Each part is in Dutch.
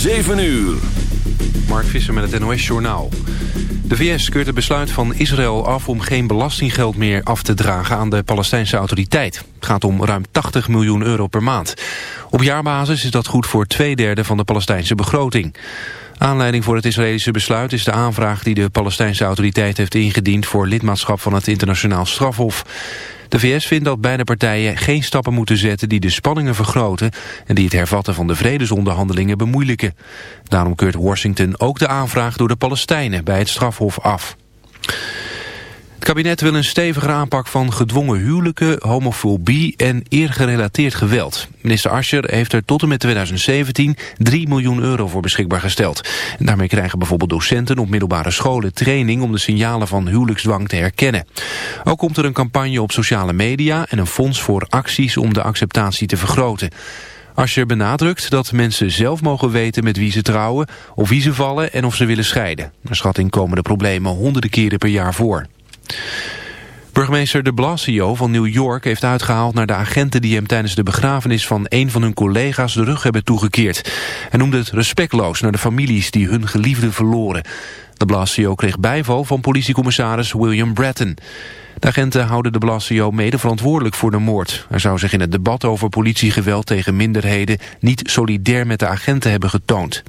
7 uur. Mark Visser met het NOS Journaal. De VS keurt het besluit van Israël af om geen belastinggeld meer af te dragen aan de Palestijnse autoriteit. Het gaat om ruim 80 miljoen euro per maand. Op jaarbasis is dat goed voor twee derde van de Palestijnse begroting. Aanleiding voor het Israëlische besluit is de aanvraag die de Palestijnse autoriteit heeft ingediend voor lidmaatschap van het internationaal strafhof. De VS vindt dat beide partijen geen stappen moeten zetten die de spanningen vergroten en die het hervatten van de vredesonderhandelingen bemoeilijken. Daarom keurt Washington ook de aanvraag door de Palestijnen bij het strafhof af. Het kabinet wil een stevigere aanpak van gedwongen huwelijken, homofobie en eergerelateerd geweld. Minister Ascher heeft er tot en met 2017 3 miljoen euro voor beschikbaar gesteld. Daarmee krijgen bijvoorbeeld docenten op middelbare scholen training om de signalen van huwelijksdwang te herkennen. Ook komt er een campagne op sociale media en een fonds voor acties om de acceptatie te vergroten. Ascher benadrukt dat mensen zelf mogen weten met wie ze trouwen, of wie ze vallen en of ze willen scheiden. Naar schatting komen de problemen honderden keren per jaar voor. Burgemeester de Blasio van New York heeft uitgehaald naar de agenten die hem tijdens de begrafenis van een van hun collega's de rug hebben toegekeerd. Hij noemde het respectloos naar de families die hun geliefden verloren. De Blasio kreeg bijval van politiecommissaris William Bratton. De agenten houden de Blasio mede verantwoordelijk voor de moord. Hij zou zich in het debat over politiegeweld tegen minderheden niet solidair met de agenten hebben getoond.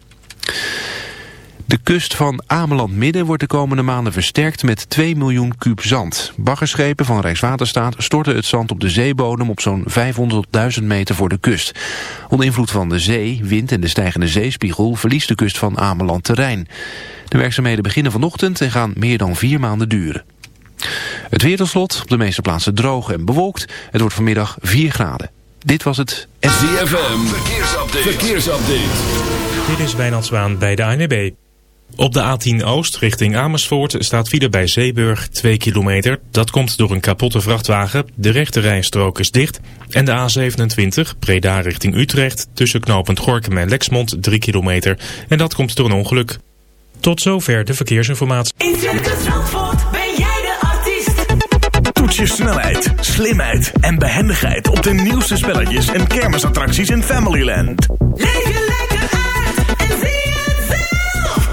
De kust van Ameland-Midden wordt de komende maanden versterkt met 2 miljoen kuub zand. Baggerschepen van Rijkswaterstaat storten het zand op de zeebodem op zo'n 500 1000 meter voor de kust. Onder invloed van de zee, wind en de stijgende zeespiegel verliest de kust van Ameland terrein. De werkzaamheden beginnen vanochtend en gaan meer dan vier maanden duren. Het weer tot op de meeste plaatsen droog en bewolkt. Het wordt vanmiddag 4 graden. Dit was het... ZFM, verkeersupdate. verkeersupdate. Dit is Wijnand Zwaan bij de ANWB. Op de A10 Oost richting Amersfoort staat file bij Zeeburg 2 kilometer. Dat komt door een kapotte vrachtwagen. De rechte rijstrook is dicht. En de A27 Breda richting Utrecht tussen knooppunt Gorkum en Lexmond 3 kilometer. En dat komt door een ongeluk. Tot zover de verkeersinformatie. In Circus Zandvoort ben jij de artiest. Toets je snelheid, slimheid en behendigheid op de nieuwste spelletjes en kermisattracties in Familyland. Leef je lekker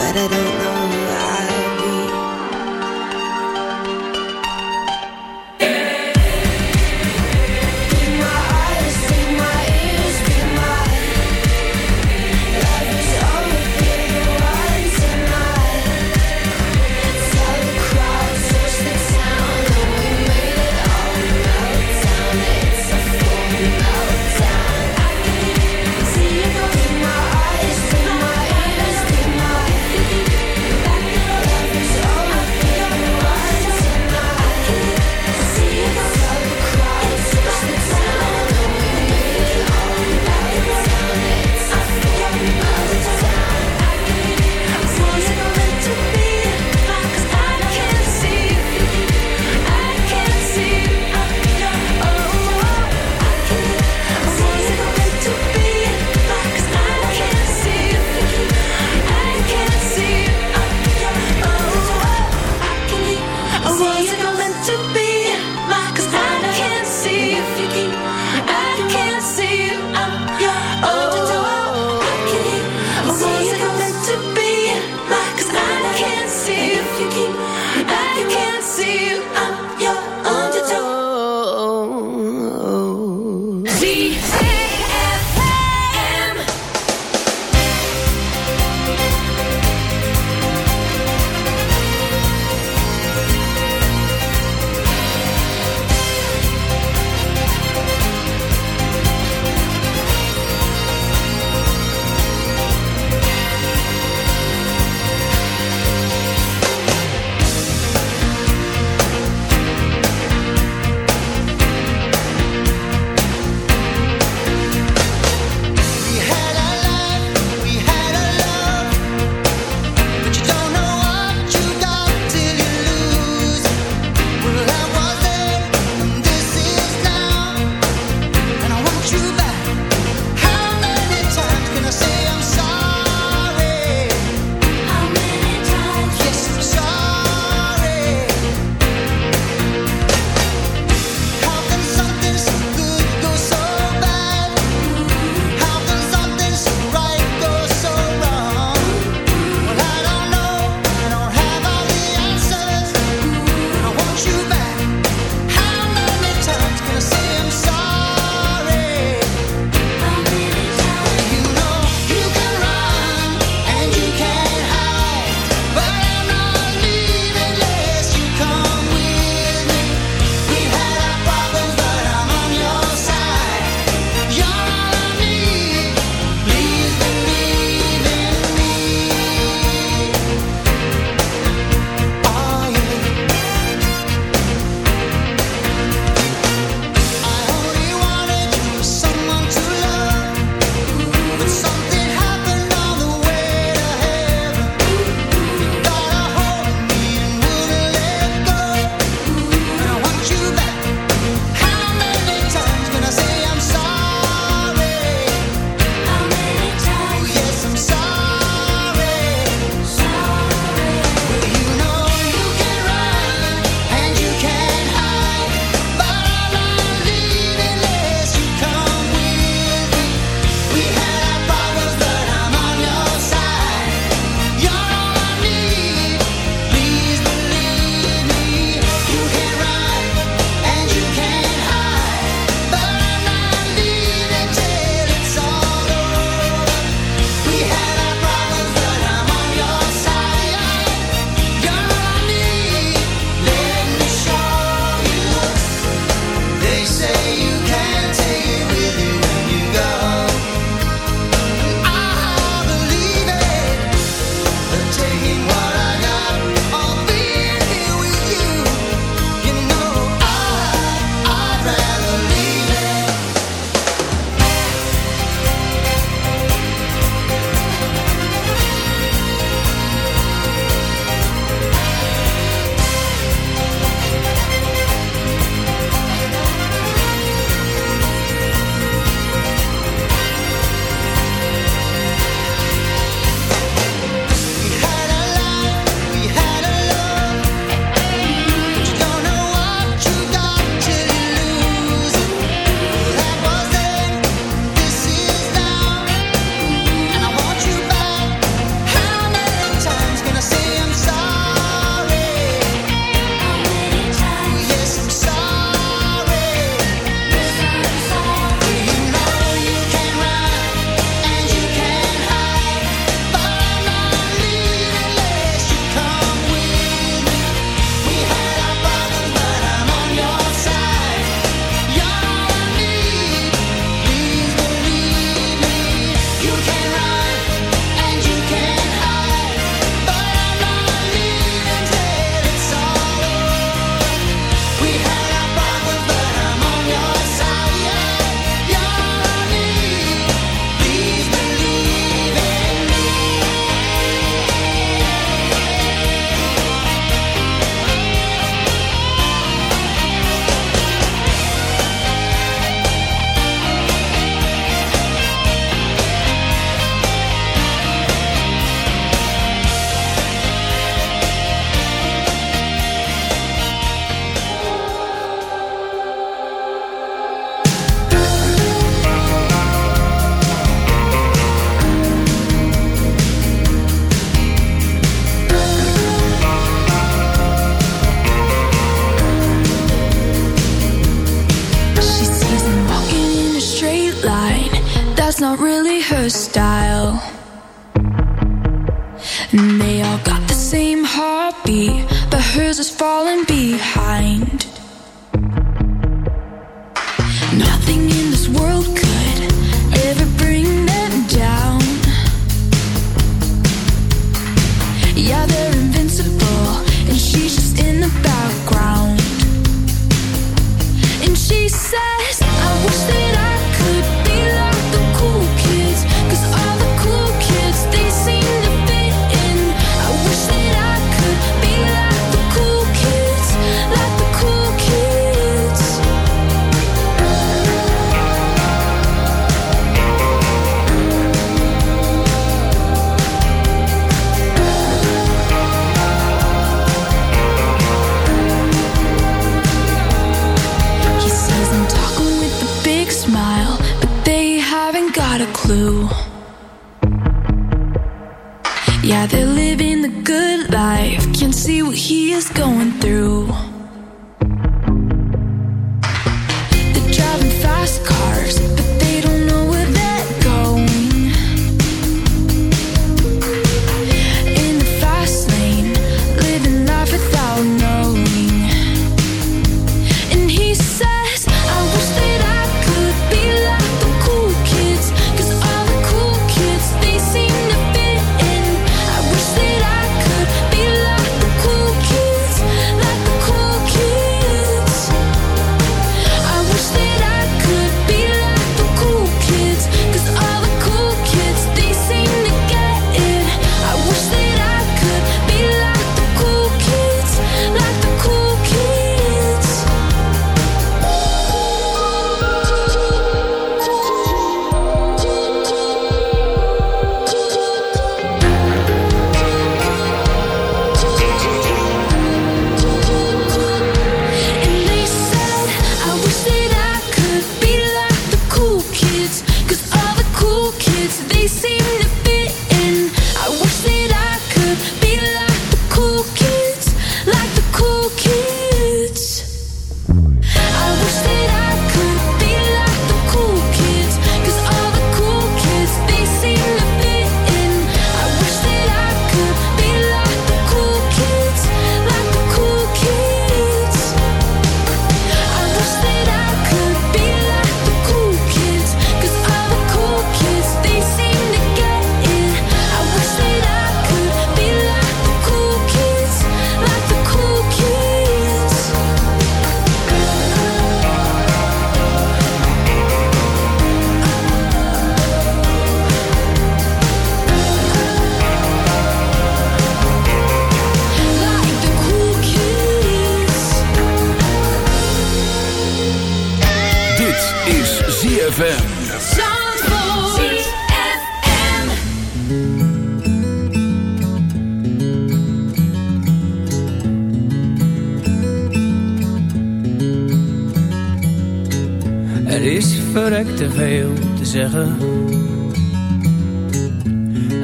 But I don't know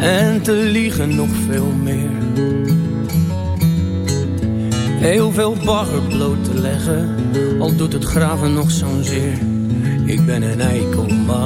en te liegen nog veel meer. Heel veel bagger bloot te leggen, al doet het graven nog zo'n zeer. Ik ben een eikel, maar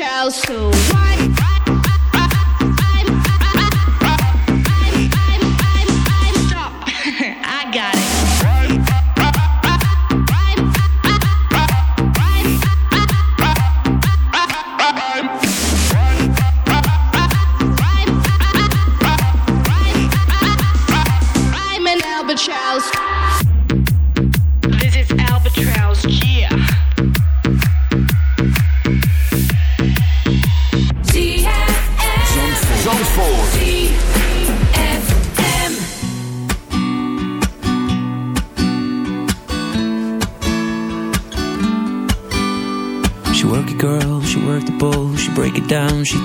shall soon.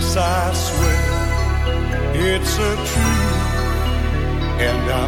Yes, I swear it's a truth, and I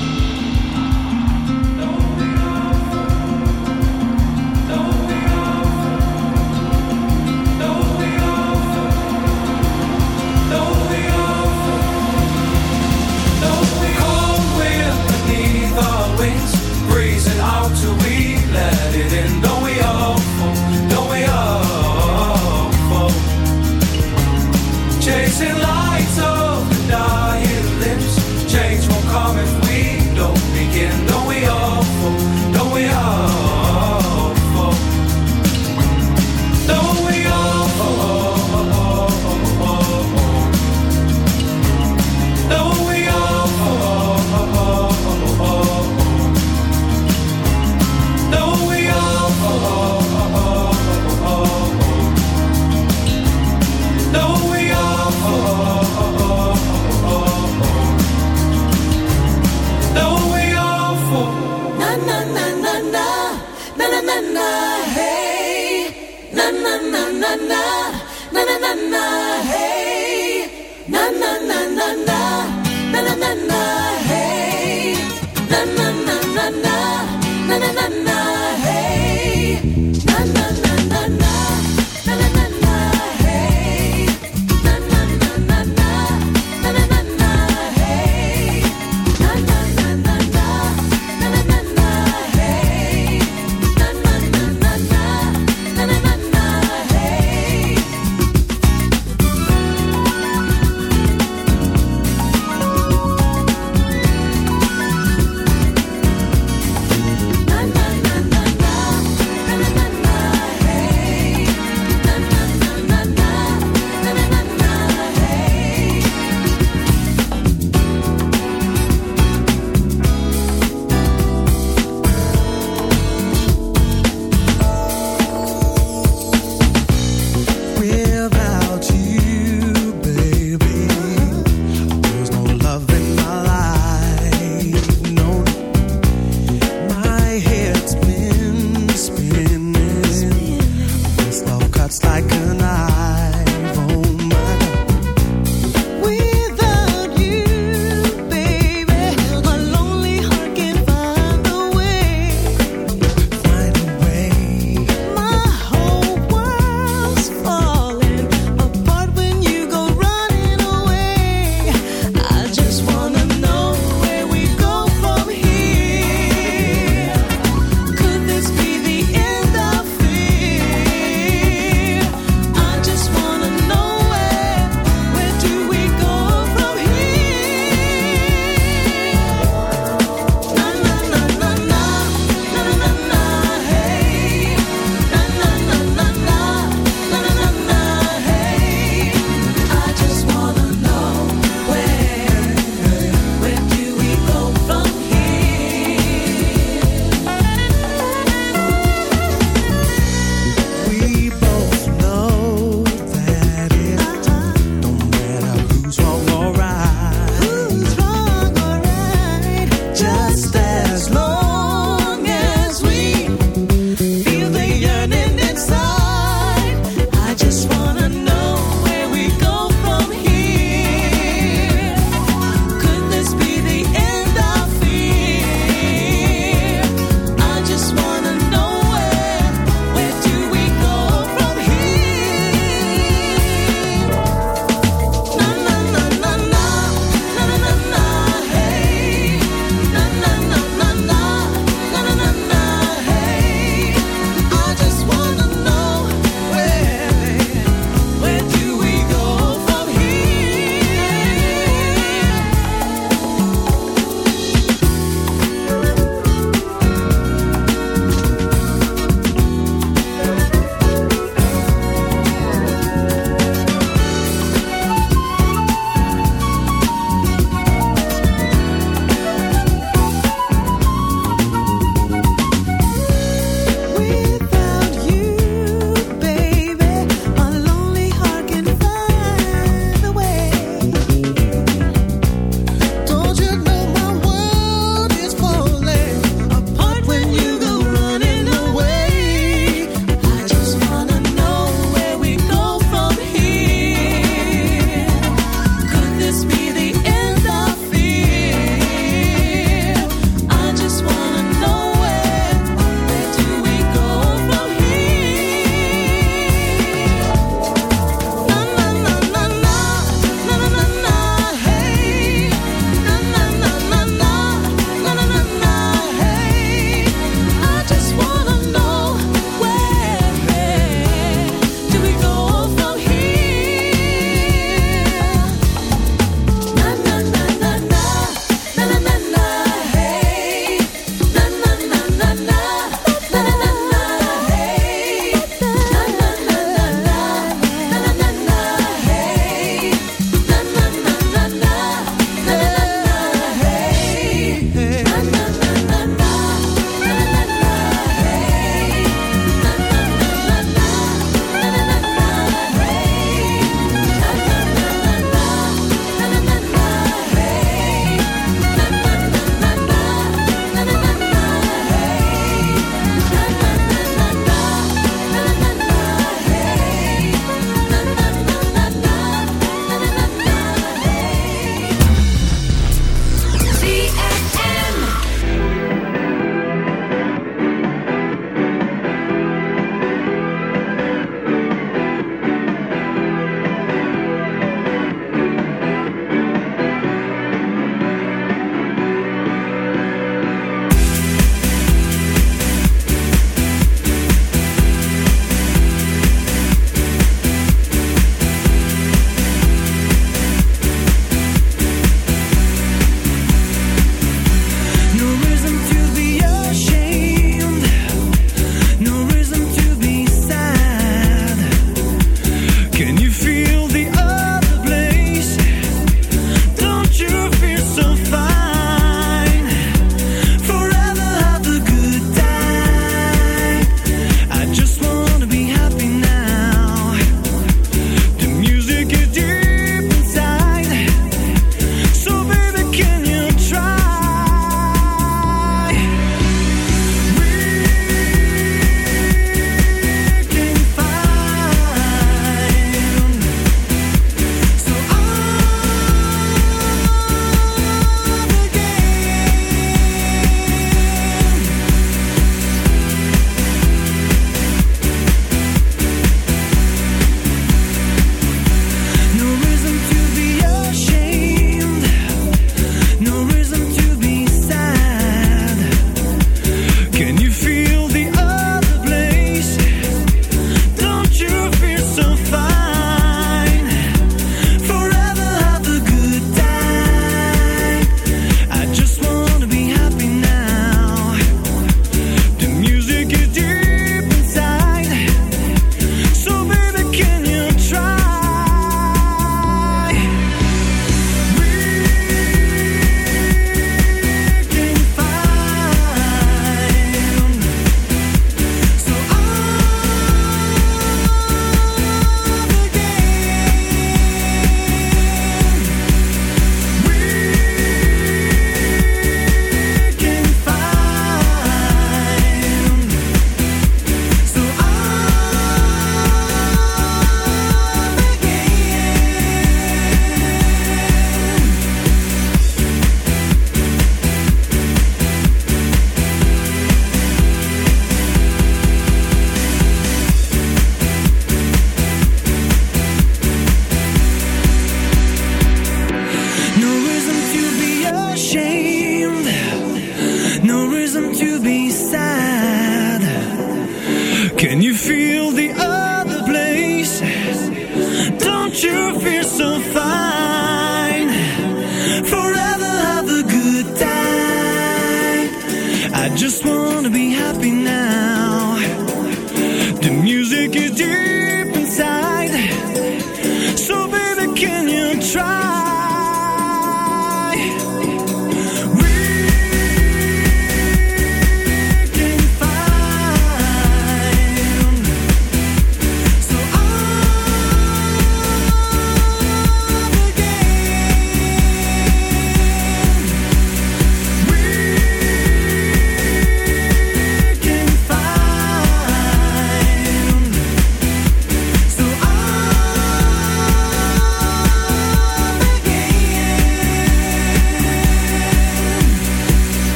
you feel so fine?